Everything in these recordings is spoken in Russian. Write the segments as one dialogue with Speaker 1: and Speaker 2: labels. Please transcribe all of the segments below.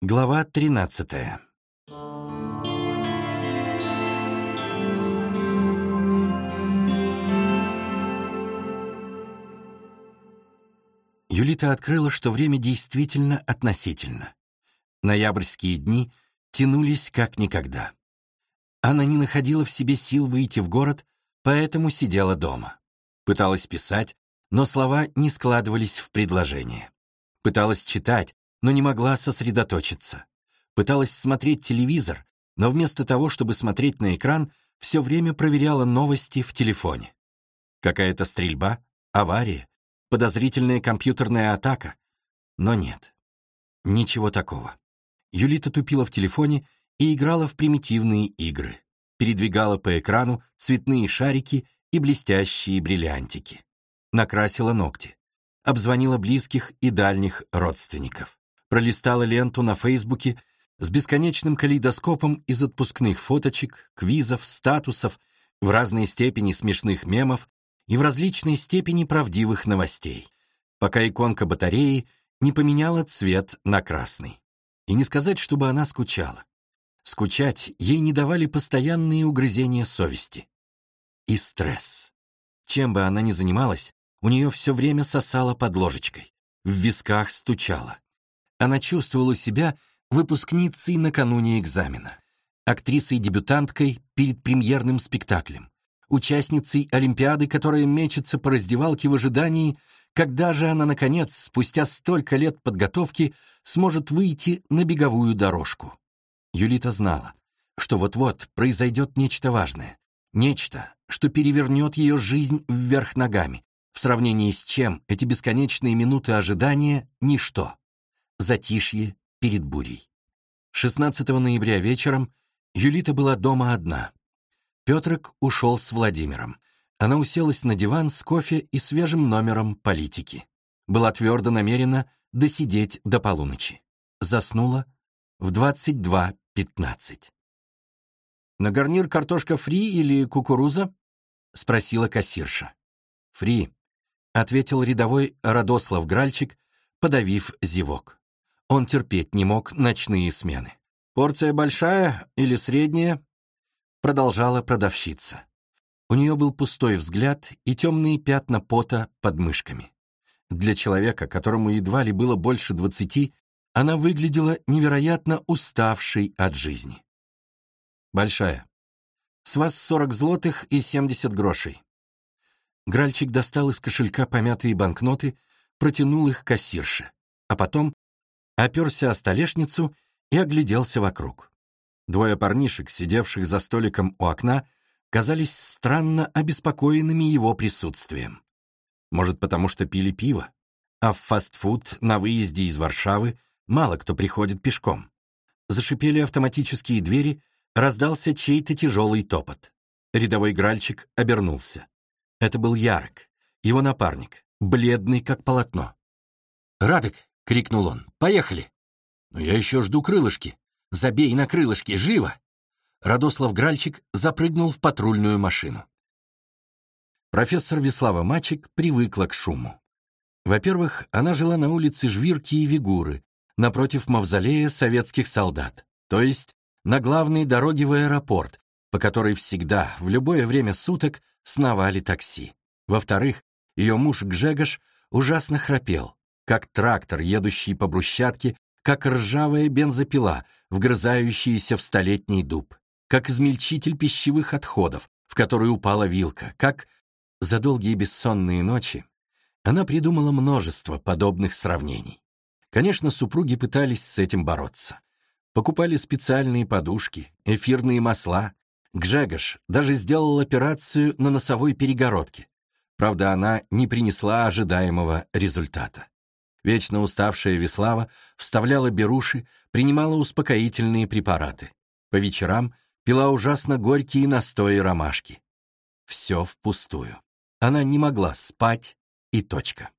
Speaker 1: Глава 13 Юлита открыла, что время действительно относительно. Ноябрьские дни тянулись как никогда. Она не находила в себе сил выйти в город, поэтому сидела дома. Пыталась писать, но слова не складывались в предложение. Пыталась читать, но не могла сосредоточиться. Пыталась смотреть телевизор, но вместо того, чтобы смотреть на экран, все время проверяла новости в телефоне. Какая-то стрельба, авария, подозрительная компьютерная атака. Но нет, ничего такого. Юлита тупила в телефоне и играла в примитивные игры. Передвигала по экрану цветные шарики и блестящие бриллиантики. Накрасила ногти. Обзвонила близких и дальних родственников пролистала ленту на Фейсбуке с бесконечным калейдоскопом из отпускных фоточек, квизов, статусов, в разной степени смешных мемов и в различной степени правдивых новостей, пока иконка батареи не поменяла цвет на красный. И не сказать, чтобы она скучала. Скучать ей не давали постоянные угрызения совести. И стресс. Чем бы она ни занималась, у нее все время сосало под ложечкой, в висках стучало. Она чувствовала себя выпускницей накануне экзамена, актрисой-дебютанткой перед премьерным спектаклем, участницей Олимпиады, которая мечется по раздевалке в ожидании, когда же она, наконец, спустя столько лет подготовки, сможет выйти на беговую дорожку. Юлита знала, что вот-вот произойдет нечто важное, нечто, что перевернет ее жизнь вверх ногами, в сравнении с чем эти бесконечные минуты ожидания — ничто. Затишье перед бурей. 16 ноября вечером Юлита была дома одна. Петрик ушел с Владимиром. Она уселась на диван с кофе и свежим номером политики. Была твердо намерена досидеть до полуночи. Заснула в 22.15. «На гарнир картошка фри или кукуруза?» — спросила кассирша. «Фри», — ответил рядовой Радослав Гральчик, подавив зевок. Он терпеть не мог ночные смены. «Порция большая или средняя?» Продолжала продавщица. У нее был пустой взгляд и темные пятна пота под мышками. Для человека, которому едва ли было больше двадцати, она выглядела невероятно уставшей от жизни. «Большая. С вас сорок злотых и семьдесят грошей». Гральчик достал из кошелька помятые банкноты, протянул их кассирше, а потом оперся о столешницу и огляделся вокруг. Двое парнишек, сидевших за столиком у окна, казались странно обеспокоенными его присутствием. Может, потому что пили пиво, а в фастфуд на выезде из Варшавы мало кто приходит пешком. Зашипели автоматические двери, раздался чей-то тяжелый топот. Рядовой гральчик обернулся. Это был Ярок, его напарник, бледный как полотно. «Радек, — крикнул он. «Поехали!» «Но я еще жду крылышки. Забей на крылышки, живо!» Радослав Гральчик запрыгнул в патрульную машину. Профессор Веслава Мачек привыкла к шуму. Во-первых, она жила на улице Жвирки и Вигуры, напротив мавзолея советских солдат, то есть на главной дороге в аэропорт, по которой всегда, в любое время суток, сновали такси. Во-вторых, ее муж Гжегош ужасно храпел, как трактор, едущий по брусчатке, как ржавая бензопила, вгрызающаяся в столетний дуб, как измельчитель пищевых отходов, в который упала вилка, как за долгие бессонные ночи она придумала множество подобных сравнений. Конечно, супруги пытались с этим бороться. Покупали специальные подушки, эфирные масла. Гжегош даже сделал операцию на носовой перегородке. Правда, она не принесла ожидаемого результата. Вечно уставшая Веслава вставляла беруши, принимала успокоительные препараты. По вечерам пила ужасно горькие настои ромашки. Все впустую. Она не могла спать, и точка.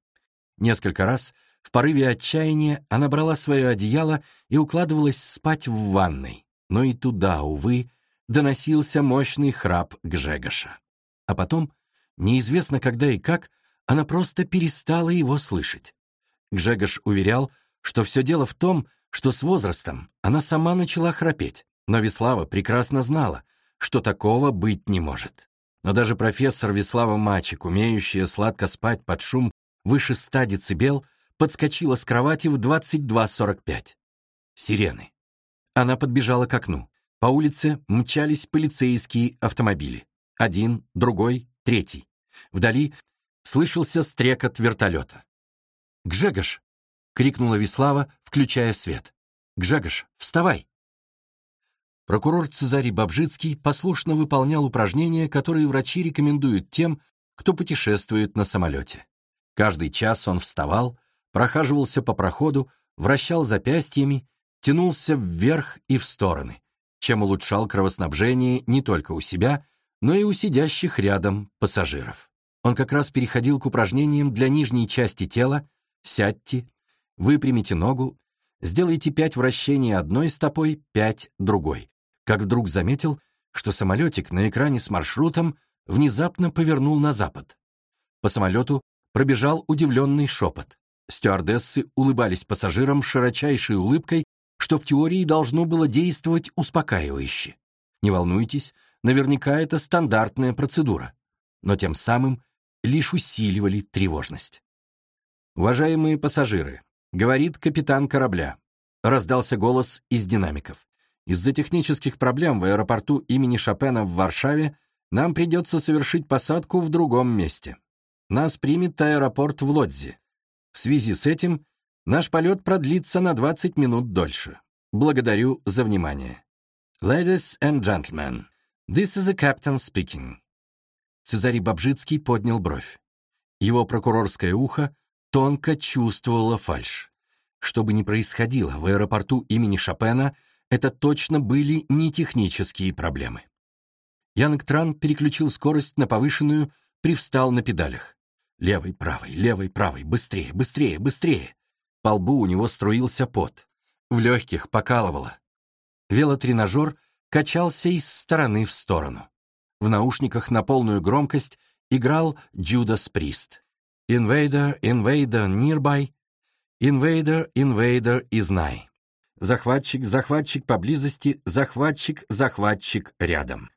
Speaker 1: Несколько раз в порыве отчаяния она брала свое одеяло и укладывалась спать в ванной, но и туда, увы, доносился мощный храп Гжегоша. А потом, неизвестно когда и как, она просто перестала его слышать. Гжегош уверял, что все дело в том, что с возрастом она сама начала храпеть, но Веслава прекрасно знала, что такого быть не может. Но даже профессор Веслава Мачек, умеющая сладко спать под шум выше 100 децибел, подскочила с кровати в 22.45. Сирены. Она подбежала к окну. По улице мчались полицейские автомобили. Один, другой, третий. Вдали слышался стрекот вертолета. «Гжегош!» — крикнула Веслава, включая свет. «Гжегош, вставай!» Прокурор Цезарий Бабжицкий послушно выполнял упражнения, которые врачи рекомендуют тем, кто путешествует на самолете. Каждый час он вставал, прохаживался по проходу, вращал запястьями, тянулся вверх и в стороны, чем улучшал кровоснабжение не только у себя, но и у сидящих рядом пассажиров. Он как раз переходил к упражнениям для нижней части тела «сядьте», «выпрямите ногу», «сделайте пять вращений одной стопой, пять другой», как вдруг заметил, что самолетик на экране с маршрутом внезапно повернул на запад. По самолету пробежал удивленный шепот. Стюардессы улыбались пассажирам широчайшей улыбкой, что в теории должно было действовать успокаивающе. Не волнуйтесь, наверняка это стандартная процедура, но тем самым лишь усиливали тревожность. «Уважаемые пассажиры», — говорит капитан корабля, — раздался голос из динамиков. Из-за технических проблем в аэропорту имени Шопена в Варшаве нам придется совершить посадку в другом месте. Нас примет аэропорт в Лодзи. В связи с этим наш полет продлится на 20 минут дольше. Благодарю за внимание. Ladies and gentlemen, this is the captain speaking. Цезарий Бабжицкий поднял бровь. Его прокурорское ухо тонко чувствовало фальшь. Что бы ни происходило в аэропорту имени Шопена — это точно были не технические проблемы. Янг Тран переключил скорость на повышенную, привстал на педалях. Левый, правый, левый, правый, быстрее, быстрее, быстрее. По лбу у него струился пот. В легких покалывало. Велотренажер качался из стороны в сторону. В наушниках на полную громкость играл Джудас Прист. «Invader, invader nearby, invader is nigh». Захватчик, захватчик поблизости, захватчик, захватчик рядом.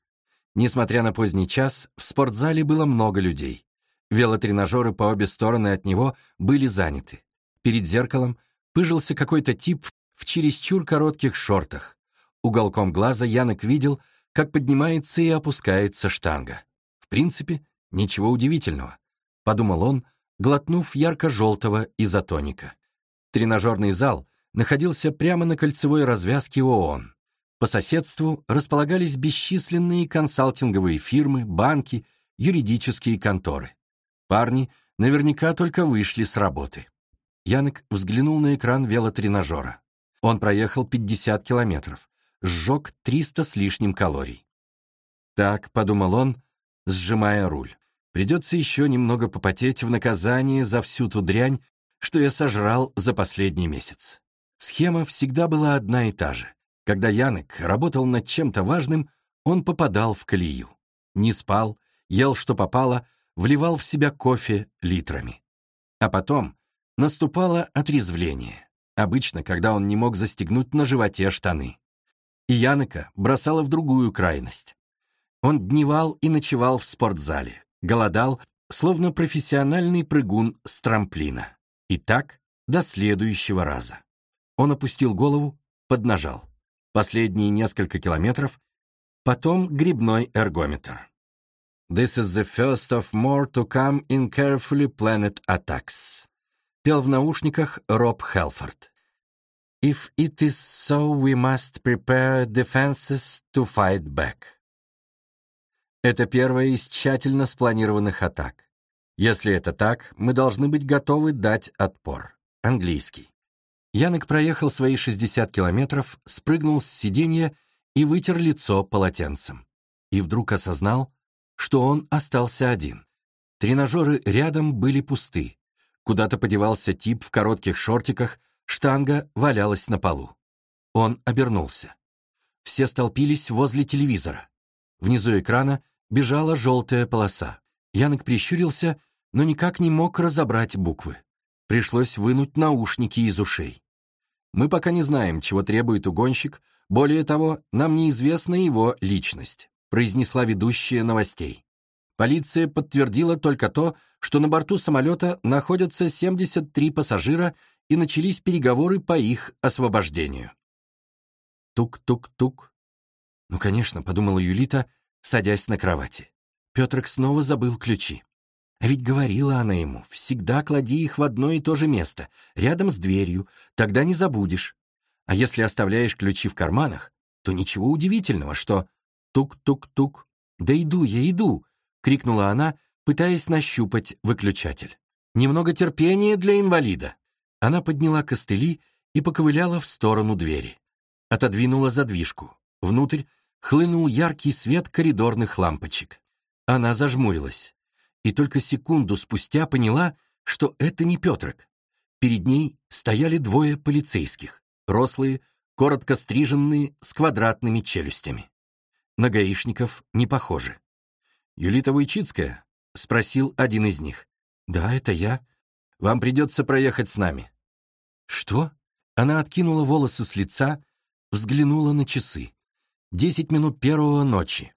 Speaker 1: Несмотря на поздний час, в спортзале было много людей. Велотренажеры по обе стороны от него были заняты. Перед зеркалом пыжился какой-то тип в чересчур коротких шортах. Уголком глаза Янок видел, как поднимается и опускается штанга. В принципе, ничего удивительного, подумал он, глотнув ярко-желтого изотоника. Тренажерный зал находился прямо на кольцевой развязке ООН. По соседству располагались бесчисленные консалтинговые фирмы, банки, юридические конторы. Парни наверняка только вышли с работы. Янек взглянул на экран велотренажера. Он проехал 50 километров, сжег 300 с лишним калорий. Так, подумал он, сжимая руль, придется еще немного попотеть в наказание за всю ту дрянь, что я сожрал за последний месяц. Схема всегда была одна и та же. Когда Янек работал над чем-то важным, он попадал в колею. Не спал, ел что попало, вливал в себя кофе литрами. А потом наступало отрезвление, обычно, когда он не мог застегнуть на животе штаны. И Янека бросала в другую крайность. Он дневал и ночевал в спортзале, голодал, словно профессиональный прыгун с трамплина. И так до следующего раза. Он опустил голову, поднажал. Последние несколько километров, потом грибной эргометр. This is the first of more to come in carefully planned attacks. Пел в наушниках Роб Хелфорд. If it is so, we must prepare defenses to fight back. Это первая из тщательно спланированных атак. Если это так, мы должны быть готовы дать отпор. Английский. Янок проехал свои 60 километров, спрыгнул с сиденья и вытер лицо полотенцем. И вдруг осознал, что он остался один. Тренажеры рядом были пусты. Куда-то подевался тип в коротких шортиках, штанга валялась на полу. Он обернулся. Все столпились возле телевизора. Внизу экрана бежала желтая полоса. Янок прищурился, но никак не мог разобрать буквы. Пришлось вынуть наушники из ушей. Мы пока не знаем, чего требует угонщик, более того, нам неизвестна его личность», произнесла ведущая новостей. Полиция подтвердила только то, что на борту самолета находятся 73 пассажира и начались переговоры по их освобождению. Тук-тук-тук. Ну, конечно, подумала Юлита, садясь на кровати. Петрик снова забыл ключи. А ведь говорила она ему, всегда клади их в одно и то же место, рядом с дверью, тогда не забудешь. А если оставляешь ключи в карманах, то ничего удивительного, что тук-тук-тук. «Да иду я, иду!» — крикнула она, пытаясь нащупать выключатель. «Немного терпения для инвалида!» Она подняла костыли и поковыляла в сторону двери. Отодвинула задвижку. Внутрь хлынул яркий свет коридорных лампочек. Она зажмурилась. И только секунду спустя поняла, что это не Петрик. Перед ней стояли двое полицейских, рослые, коротко стриженные, с квадратными челюстями. На гаишников не похожи. «Юлита Войчицкая?» — спросил один из них. «Да, это я. Вам придется проехать с нами». «Что?» Она откинула волосы с лица, взглянула на часы. Десять минут первого ночи.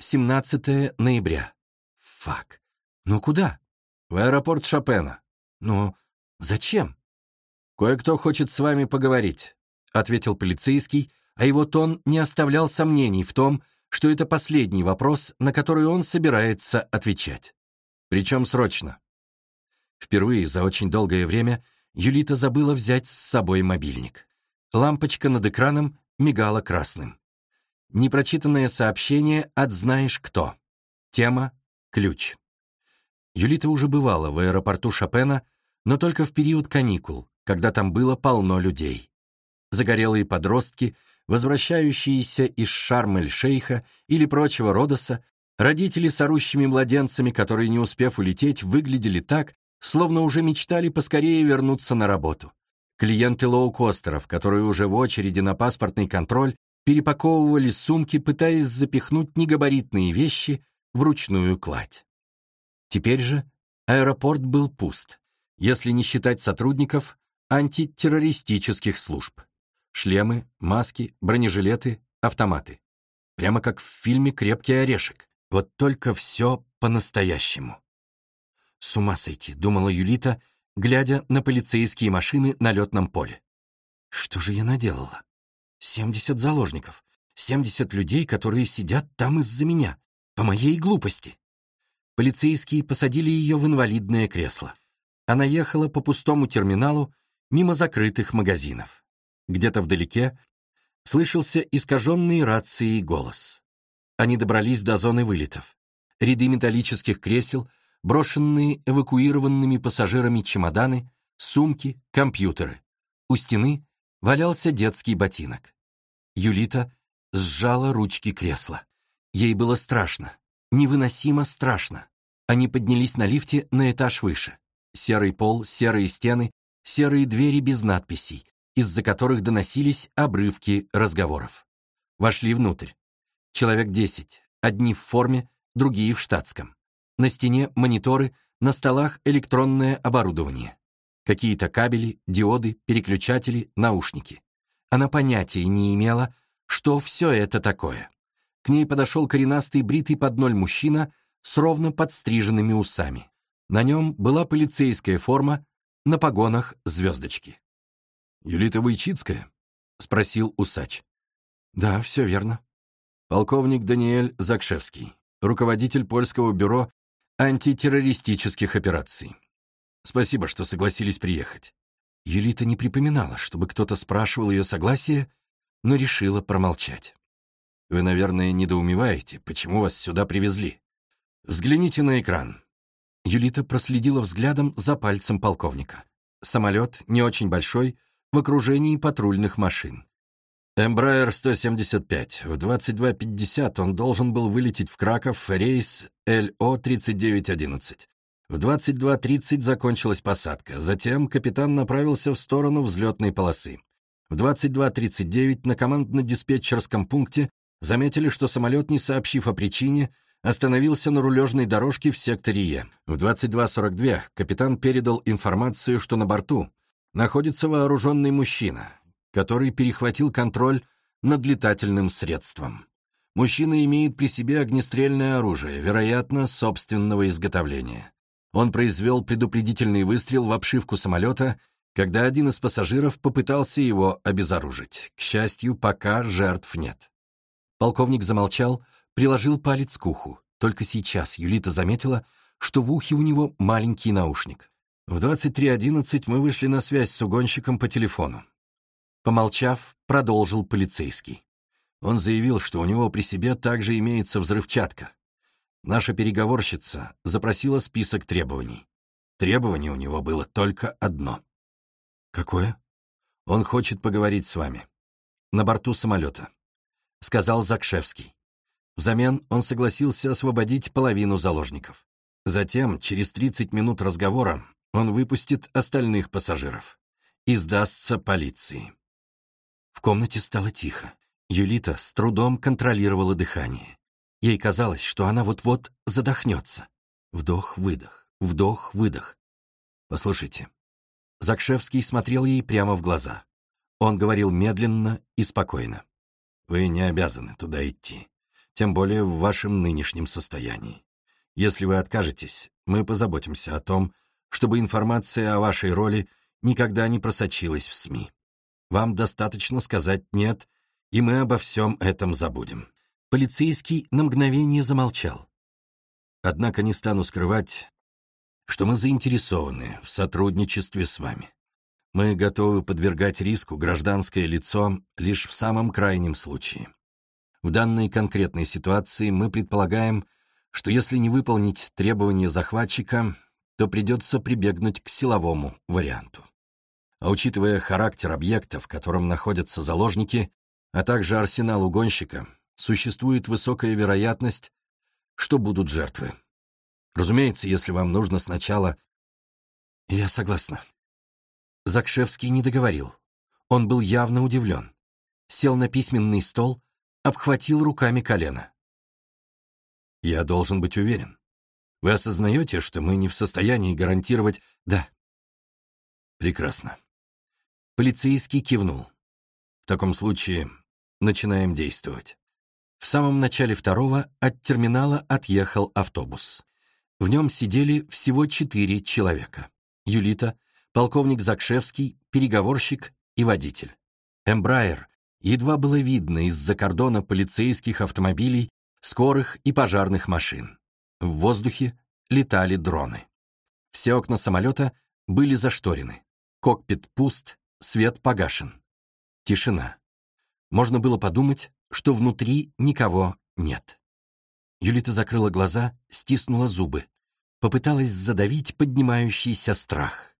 Speaker 1: 17 ноября. Фак. Ну куда? В аэропорт Шопена. Ну, зачем? Кое-кто хочет с вами поговорить, ответил полицейский, а его тон не оставлял сомнений в том, что это последний вопрос, на который он собирается отвечать. Причем срочно. Впервые за очень долгое время Юлита забыла взять с собой мобильник. Лампочка над экраном мигала красным. Непрочитанное сообщение от знаешь кто. Тема «Ключ». Юлита уже бывала в аэропорту Шопена, но только в период каникул, когда там было полно людей. Загорелые подростки, возвращающиеся из Шарм-эль-Шейха или прочего Родоса, родители с орущими младенцами, которые, не успев улететь, выглядели так, словно уже мечтали поскорее вернуться на работу. Клиенты лоукостеров, которые уже в очереди на паспортный контроль перепаковывали сумки, пытаясь запихнуть негабаритные вещи в ручную кладь. Теперь же аэропорт был пуст, если не считать сотрудников антитеррористических служб. Шлемы, маски, бронежилеты, автоматы. Прямо как в фильме «Крепкий орешек». Вот только все по-настоящему. С ума сойти, думала Юлита, глядя на полицейские машины на летном поле. Что же я наделала? Семьдесят заложников, семьдесят людей, которые сидят там из-за меня, по моей глупости. Полицейские посадили ее в инвалидное кресло. Она ехала по пустому терминалу мимо закрытых магазинов. Где-то вдалеке слышался искаженный рацией голос. Они добрались до зоны вылетов. Ряды металлических кресел — брошенные эвакуированными пассажирами чемоданы, сумки, компьютеры. У стены валялся детский ботинок. Юлита сжала ручки кресла. Ей было страшно, невыносимо страшно. Они поднялись на лифте на этаж выше. Серый пол, серые стены, серые двери без надписей, из-за которых доносились обрывки разговоров. Вошли внутрь. Человек десять, одни в форме, другие в штатском. На стене мониторы, на столах электронное оборудование. Какие-то кабели, диоды, переключатели, наушники. Она понятия не имела, что все это такое. К ней подошел коренастый бритый под ноль мужчина с ровно подстриженными усами. На нем была полицейская форма, на погонах звездочки. «Юлита Войчицкая?» — спросил усач. «Да, все верно». Полковник Даниэль Закшевский, руководитель польского бюро антитеррористических операций. Спасибо, что согласились приехать. Юлита не припоминала, чтобы кто-то спрашивал ее согласие, но решила промолчать. Вы, наверное, недоумеваете, почему вас сюда привезли. Взгляните на экран. Юлита проследила взглядом за пальцем полковника. Самолет, не очень большой, в окружении патрульных машин. Embraer 175. В 22.50 он должен был вылететь в Краков рейс ЛО-3911. В 22.30 закончилась посадка. Затем капитан направился в сторону взлетной полосы. В 22.39 на командно-диспетчерском пункте заметили, что самолет, не сообщив о причине, остановился на рулежной дорожке в секторе Е. В 22.42 капитан передал информацию, что на борту находится вооруженный мужчина, который перехватил контроль над летательным средством. Мужчина имеет при себе огнестрельное оружие, вероятно, собственного изготовления. Он произвел предупредительный выстрел в обшивку самолета, когда один из пассажиров попытался его обезоружить. К счастью, пока жертв нет. Полковник замолчал, приложил палец к уху. Только сейчас Юлита заметила, что в ухе у него маленький наушник. В 23.11 мы вышли на связь с угонщиком по телефону. Помолчав, продолжил полицейский. Он заявил, что у него при себе также имеется взрывчатка. Наша переговорщица запросила список требований. Требование у него было только одно. «Какое?» «Он хочет поговорить с вами. На борту самолета», — сказал Закшевский. Взамен он согласился освободить половину заложников. Затем, через 30 минут разговора, он выпустит остальных пассажиров и сдастся полиции. В комнате стало тихо. Юлита с трудом контролировала дыхание. Ей казалось, что она вот-вот задохнется. Вдох-выдох, вдох-выдох. «Послушайте». Закшевский смотрел ей прямо в глаза. Он говорил медленно и спокойно. «Вы не обязаны туда идти тем более в вашем нынешнем состоянии. Если вы откажетесь, мы позаботимся о том, чтобы информация о вашей роли никогда не просочилась в СМИ. Вам достаточно сказать «нет», и мы обо всем этом забудем». Полицейский на мгновение замолчал. Однако не стану скрывать, что мы заинтересованы в сотрудничестве с вами. Мы готовы подвергать риску гражданское лицо лишь в самом крайнем случае. В данной конкретной ситуации мы предполагаем, что если не выполнить требования захватчика, то придется прибегнуть к силовому варианту. А учитывая характер объекта, в котором находятся заложники, а также арсенал угонщика, существует высокая вероятность, что будут жертвы. Разумеется, если вам нужно сначала... Я согласна. Закшевский не договорил. Он был явно удивлен. Сел на письменный стол обхватил руками колено. «Я должен быть уверен. Вы осознаете, что мы не в состоянии гарантировать...» «Да». «Прекрасно». Полицейский кивнул. «В таком случае начинаем действовать». В самом начале второго от терминала отъехал автобус. В нем сидели всего четыре человека. Юлита, полковник Закшевский, переговорщик и водитель. Эмбрайер едва было видно из-за кордона полицейских автомобилей, скорых и пожарных машин. В воздухе летали дроны. Все окна самолета были зашторены. Кокпит пуст, свет погашен. Тишина. Можно было подумать, что внутри никого нет. Юлита закрыла глаза, стиснула зубы. Попыталась задавить поднимающийся страх.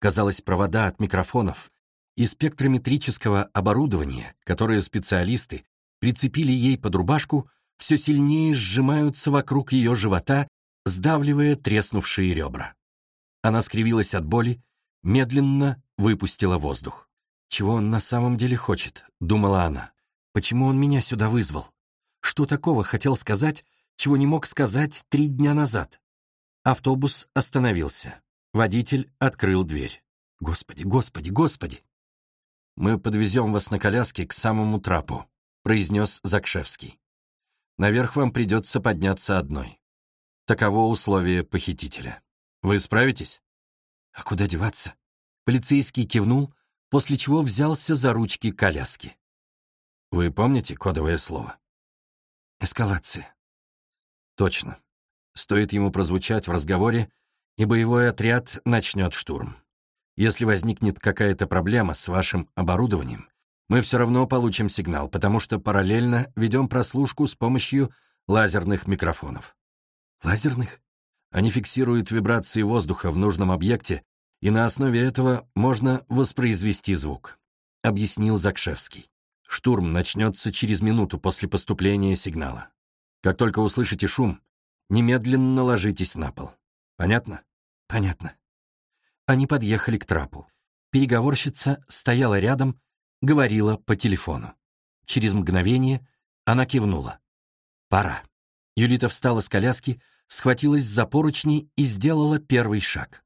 Speaker 1: Казалось, провода от микрофонов и спектрометрического оборудования, которое специалисты прицепили ей под рубашку, все сильнее сжимаются вокруг ее живота, сдавливая треснувшие ребра. Она скривилась от боли, медленно выпустила воздух. «Чего он на самом деле хочет?» — думала она. «Почему он меня сюда вызвал? Что такого хотел сказать, чего не мог сказать три дня назад?» Автобус остановился. Водитель открыл дверь. «Господи, господи, господи!» «Мы подвезем вас на коляске к самому трапу», — произнес Закшевский. «Наверх вам придется подняться одной. Таково условие похитителя. Вы справитесь?» «А куда деваться?» Полицейский кивнул, после чего взялся за ручки коляски. «Вы помните кодовое слово?» «Эскалация». «Точно. Стоит ему прозвучать в разговоре, и боевой отряд начнет штурм. Если возникнет какая-то проблема с вашим оборудованием, мы все равно получим сигнал, потому что параллельно ведем прослушку с помощью лазерных микрофонов. Лазерных? Они фиксируют вибрации воздуха в нужном объекте, и на основе этого можно воспроизвести звук, объяснил Закшевский. Штурм начнется через минуту после поступления сигнала. Как только услышите шум, немедленно ложитесь на пол. Понятно? Понятно. Они подъехали к трапу. Переговорщица стояла рядом, говорила по телефону. Через мгновение она кивнула. «Пора». Юлита встала с коляски, схватилась за поручни и сделала первый шаг.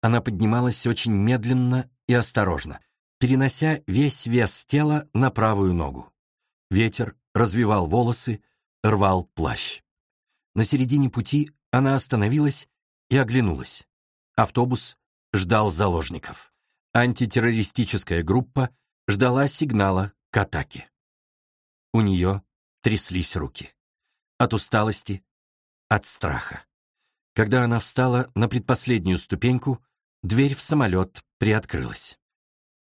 Speaker 1: Она поднималась очень медленно и осторожно. Перенося весь вес тела на правую ногу. Ветер развивал волосы, рвал плащ. На середине пути она остановилась и оглянулась. Автобус ждал заложников. Антитеррористическая группа ждала сигнала к атаке. У нее тряслись руки. От усталости, от страха. Когда она встала на предпоследнюю ступеньку, дверь в самолет приоткрылась.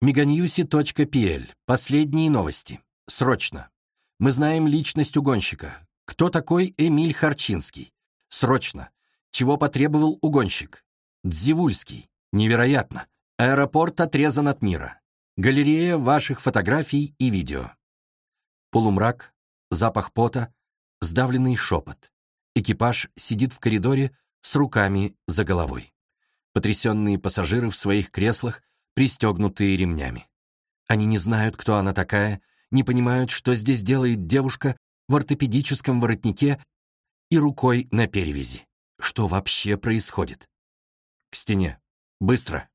Speaker 1: Меганьюси.пл. Последние новости. Срочно. Мы знаем личность угонщика. Кто такой Эмиль Харчинский? Срочно. Чего потребовал угонщик? Дзивульский. Невероятно. Аэропорт отрезан от мира. Галерея ваших фотографий и видео. Полумрак, запах пота, сдавленный шепот. Экипаж сидит в коридоре с руками за головой. Потрясенные пассажиры в своих креслах, пристегнутые ремнями. Они не знают, кто она такая, не понимают, что здесь делает девушка в ортопедическом воротнике и рукой на перевязи. Что вообще происходит? К стене. Быстро.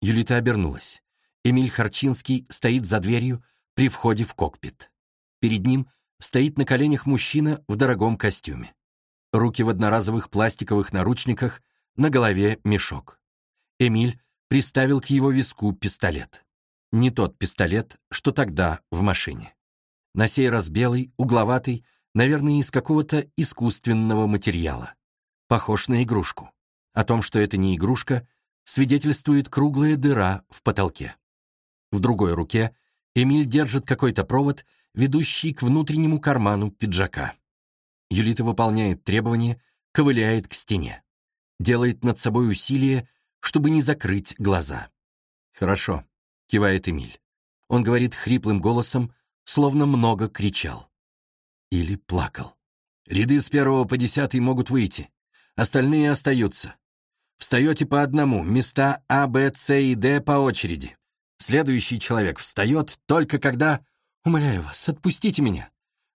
Speaker 1: Юлита обернулась. Эмиль Харчинский стоит за дверью при входе в кокпит. Перед ним стоит на коленях мужчина в дорогом костюме руки в одноразовых пластиковых наручниках, на голове мешок. Эмиль приставил к его виску пистолет. Не тот пистолет, что тогда в машине. На сей раз белый, угловатый, наверное, из какого-то искусственного материала. Похож на игрушку. О том, что это не игрушка, свидетельствует круглая дыра в потолке. В другой руке Эмиль держит какой-то провод, ведущий к внутреннему карману пиджака. Юлита выполняет требования, ковыляет к стене. Делает над собой усилие, чтобы не закрыть глаза. «Хорошо», — кивает Эмиль. Он говорит хриплым голосом, словно много кричал. Или плакал. «Ряды с первого по десятый могут выйти. Остальные остаются. Встаете по одному, места А, Б, С и Д по очереди. Следующий человек встает только когда... Умоляю вас, отпустите меня.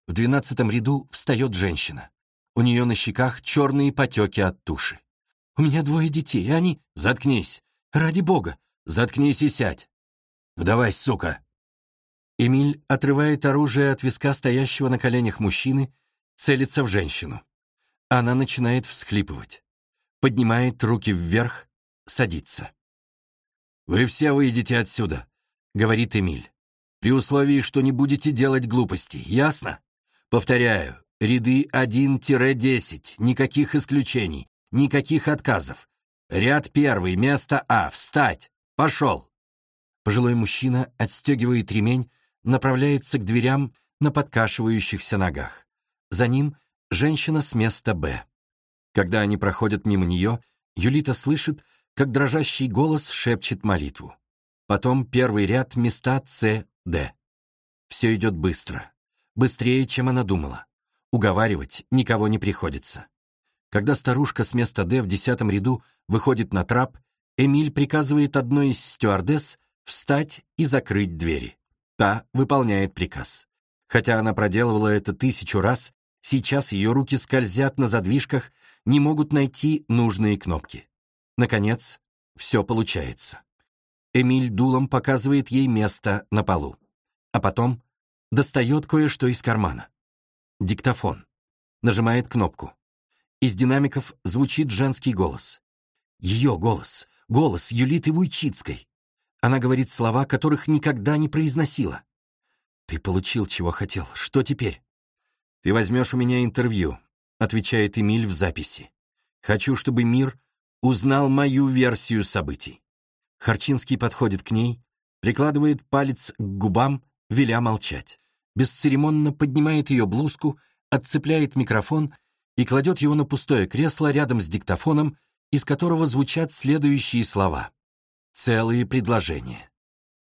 Speaker 1: В двенадцатом ряду встает женщина. У нее на щеках черные потеки от туши. «У меня двое детей, и они...» «Заткнись! Ради бога! Заткнись и сядь!» «Ну давай, сука!» Эмиль отрывает оружие от виска стоящего на коленях мужчины, целится в женщину. Она начинает всхлипывать. Поднимает руки вверх, садится. «Вы все выйдете отсюда», — говорит Эмиль, «при условии, что не будете делать глупостей, ясно?» Повторяю, ряды 1-10, никаких исключений, никаких отказов. Ряд первый, место А, встать, пошел. Пожилой мужчина отстегивает ремень, направляется к дверям на подкашивающихся ногах. За ним женщина с места Б. Когда они проходят мимо нее, Юлита слышит, как дрожащий голос шепчет молитву. Потом первый ряд места С, Д. Все идет быстро. Быстрее, чем она думала. Уговаривать никого не приходится. Когда старушка с места Д в десятом ряду выходит на трап, Эмиль приказывает одной из стюардесс встать и закрыть двери. Та выполняет приказ. Хотя она проделывала это тысячу раз, сейчас ее руки скользят на задвижках, не могут найти нужные кнопки. Наконец, все получается. Эмиль дулом показывает ей место на полу. А потом Достает кое-что из кармана. Диктофон. Нажимает кнопку. Из динамиков звучит женский голос. Ее голос. Голос Юлиты Вуйчицкой. Она говорит слова, которых никогда не произносила. «Ты получил, чего хотел. Что теперь?» «Ты возьмешь у меня интервью», — отвечает Эмиль в записи. «Хочу, чтобы мир узнал мою версию событий». Харчинский подходит к ней, прикладывает палец к губам, веля молчать бесцеремонно поднимает ее блузку, отцепляет микрофон и кладет его на пустое кресло рядом с диктофоном, из которого звучат следующие слова. Целые предложения.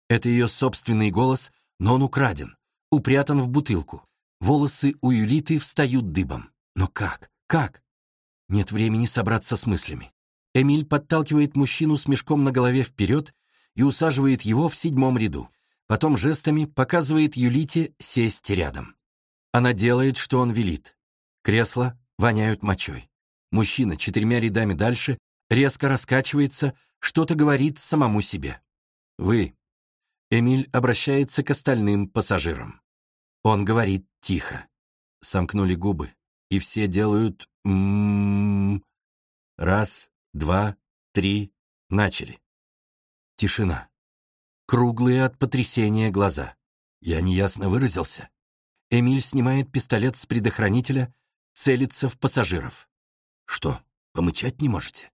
Speaker 1: Это ее собственный голос, но он украден, упрятан в бутылку. Волосы у Юлиты встают дыбом. Но как? Как? Нет времени собраться с мыслями. Эмиль подталкивает мужчину с мешком на голове вперед и усаживает его в седьмом ряду. Потом жестами показывает Юлите сесть рядом. Она делает, что он велит. Кресла воняют мочой. Мужчина четырьмя рядами дальше резко раскачивается, что-то говорит самому себе. «Вы. Эмиль обращается к остальным пассажирам. Он говорит тихо. Сомкнули губы, и все делают м Раз, два, три, начали. Тишина. Круглые от потрясения глаза. Я неясно выразился. Эмиль снимает пистолет с предохранителя, целится в пассажиров. Что, помычать не можете?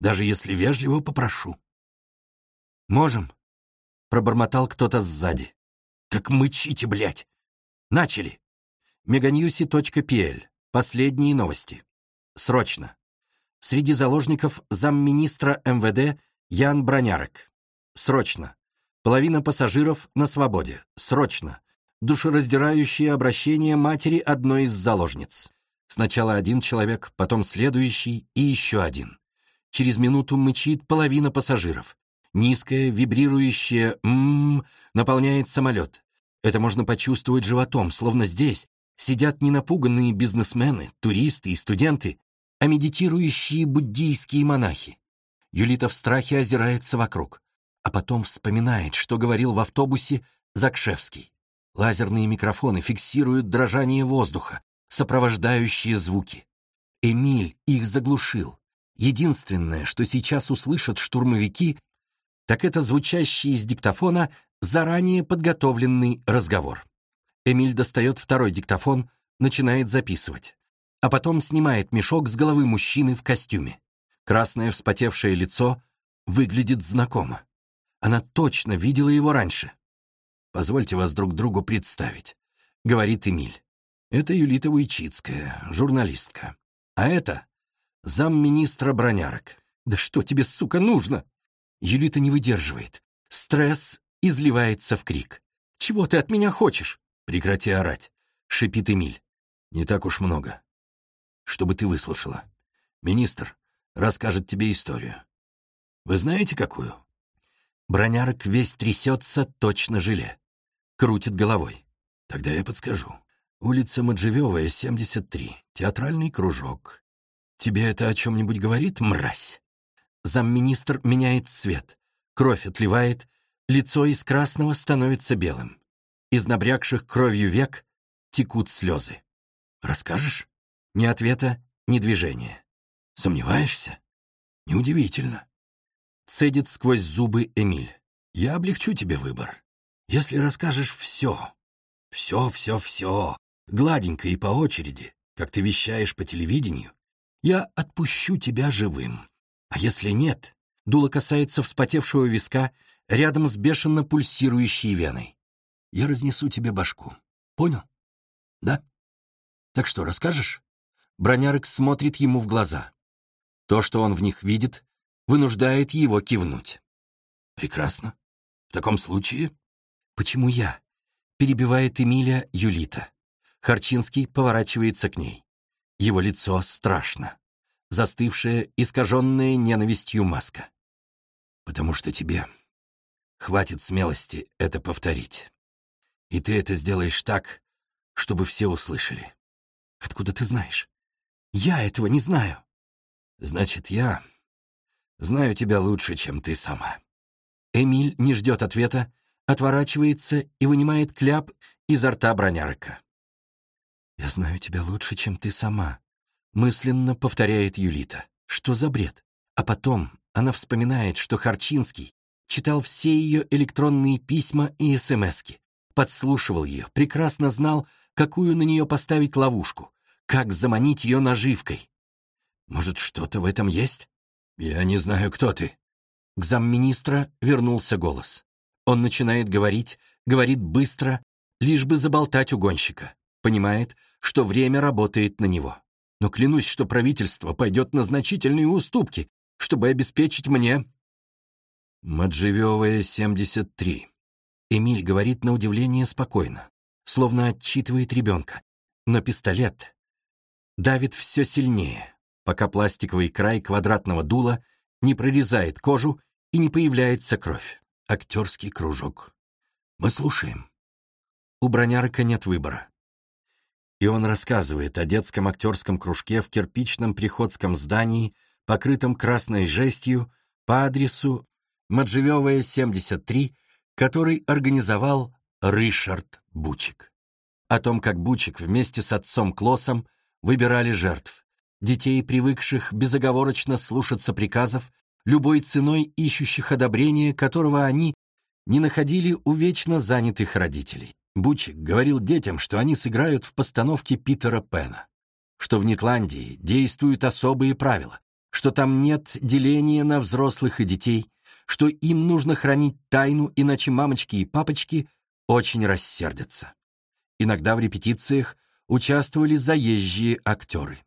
Speaker 1: Даже если вежливо попрошу. Можем, пробормотал кто-то сзади. Так мычите, блядь! Начали! Меганьюси.пл. Последние новости. Срочно. Среди заложников замминистра МВД Ян Бронярок. Срочно. Половина пассажиров на свободе. Срочно. Душераздирающее обращение матери одной из заложниц. Сначала один человек, потом следующий и еще один. Через минуту мычит половина пассажиров. Низкое, вибрирующее «ммм» наполняет самолет. Это можно почувствовать животом, словно здесь сидят не напуганные бизнесмены, туристы и студенты, а медитирующие буддийские монахи. Юлита в страхе озирается вокруг, а потом вспоминает, что говорил в автобусе Закшевский. Лазерные микрофоны фиксируют дрожание воздуха, сопровождающие звуки. Эмиль их заглушил. Единственное, что сейчас услышат штурмовики, так это звучащий из диктофона заранее подготовленный разговор. Эмиль достает второй диктофон, начинает записывать, а потом снимает мешок с головы мужчины в костюме. Красное вспотевшее лицо выглядит знакомо. Она точно видела его раньше. «Позвольте вас друг другу представить», — говорит Эмиль. «Это Юлита Уйчицкая, журналистка. А это замминистра Бронярок. Да что тебе, сука, нужно?» Юлита не выдерживает. Стресс изливается в крик. «Чего ты от меня хочешь?» «Прекрати орать», — шипит Эмиль. «Не так уж много. Чтобы ты выслушала. Министр, расскажет тебе историю. Вы знаете, какую? Бронярок весь трясется, точно желе. Крутит головой. Тогда я подскажу. Улица Мадживевая, 73. Театральный кружок. Тебе это о чем-нибудь говорит, мразь? Замминистр меняет цвет. Кровь отливает, лицо из красного становится белым. Из набрякших кровью век текут слезы. Расскажешь? Ни ответа, ни движения. Сомневаешься? Неудивительно. Цедит сквозь зубы Эмиль. Я облегчу тебе выбор. Если расскажешь все, все, все, все, гладенько и по очереди, как ты вещаешь по телевидению, я отпущу тебя живым. А если нет, дуло касается вспотевшего виска рядом с бешено пульсирующей веной. Я разнесу тебе башку. Понял? Да? Так что, расскажешь? Бронярок смотрит ему в глаза. То, что он в них видит, вынуждает его кивнуть. «Прекрасно. В таком случае...» «Почему я?» — перебивает Эмиля Юлита. Харчинский поворачивается к ней. Его лицо страшно. Застывшая, искаженная ненавистью маска. «Потому что тебе хватит смелости это повторить. И ты это сделаешь так, чтобы все услышали. Откуда ты знаешь? Я этого не знаю. Значит, я знаю тебя лучше, чем ты сама. Эмиль не ждет ответа, отворачивается и вынимает кляп изо рта бронярка. «Я знаю тебя лучше, чем ты сама», — мысленно повторяет Юлита. «Что за бред?» А потом она вспоминает, что Харчинский читал все ее электронные письма и СМСки, подслушивал ее, прекрасно знал, какую на нее поставить ловушку, как заманить ее наживкой. Может, что-то в этом есть? Я не знаю, кто ты. К замминистра вернулся голос. Он начинает говорить, говорит быстро, лишь бы заболтать угонщика. Понимает, что время работает на него. Но клянусь, что правительство пойдет на значительные уступки, чтобы обеспечить мне... Мадживевая, 73. Эмиль говорит на удивление спокойно, словно отчитывает ребенка. Но пистолет давит все сильнее, пока пластиковый край квадратного дула не прорезает кожу и не появляется кровь. Актерский кружок. Мы слушаем. У Бронярка нет выбора. И он рассказывает о детском актерском кружке в кирпичном приходском здании, покрытом красной жестью, по адресу Мадживевая, 73, который организовал Ришард Бучик. О том, как Бучик вместе с отцом Клоссом выбирали жертв, детей, привыкших безоговорочно слушаться приказов, любой ценой ищущих одобрения, которого они не находили у вечно занятых родителей. Бучик говорил детям, что они сыграют в постановке Питера Пена, что в Нетландии действуют особые правила, что там нет деления на взрослых и детей, что им нужно хранить тайну, иначе мамочки и папочки очень рассердятся. Иногда в репетициях участвовали заезжие актеры.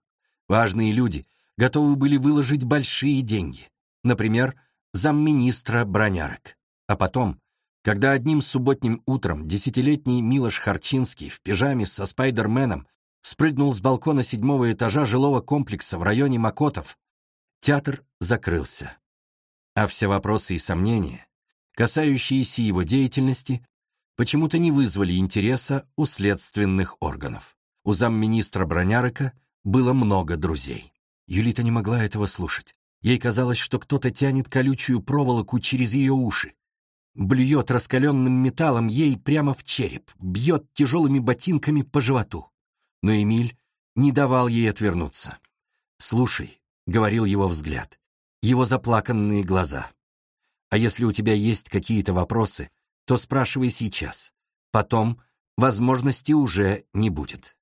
Speaker 1: Важные люди готовы были выложить большие деньги, например, замминистра Бронярок. А потом, когда одним субботним утром десятилетний Милош Харчинский в пижаме со Спайдерменом спрыгнул с балкона седьмого этажа жилого комплекса в районе Макотов, театр закрылся. А все вопросы и сомнения, касающиеся его деятельности, почему-то не вызвали интереса у следственных органов. У замминистра Бронярыка было много друзей. Юлита не могла этого слушать. Ей казалось, что кто-то тянет колючую проволоку через ее уши, блюет раскаленным металлом ей прямо в череп, бьет тяжелыми ботинками по животу. Но Эмиль не давал ей отвернуться. «Слушай», — говорил его взгляд, его заплаканные глаза. «А если у тебя есть какие-то вопросы, то спрашивай сейчас. Потом возможности уже не будет».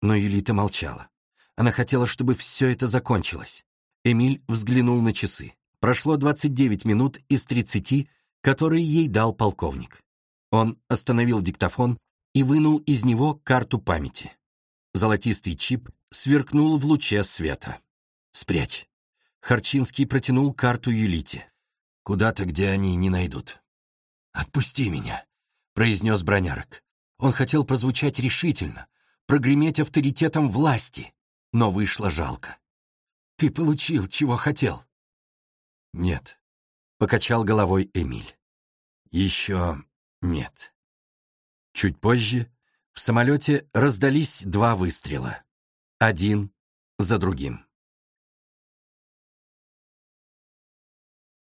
Speaker 1: Но Юлита молчала. Она хотела, чтобы все это закончилось. Эмиль взглянул на часы. Прошло 29 минут из 30, которые ей дал полковник. Он остановил диктофон и вынул из него карту памяти. Золотистый чип сверкнул в луче света. «Спрячь». Харчинский протянул карту Юлите. «Куда-то, где они не найдут». «Отпусти меня», — произнес Бронярок. Он хотел прозвучать решительно, прогреметь авторитетом власти, но вышло жалко. «Ты получил, чего хотел?» «Нет», — покачал головой Эмиль. «Еще нет». Чуть позже в самолете раздались два выстрела. Один за другим.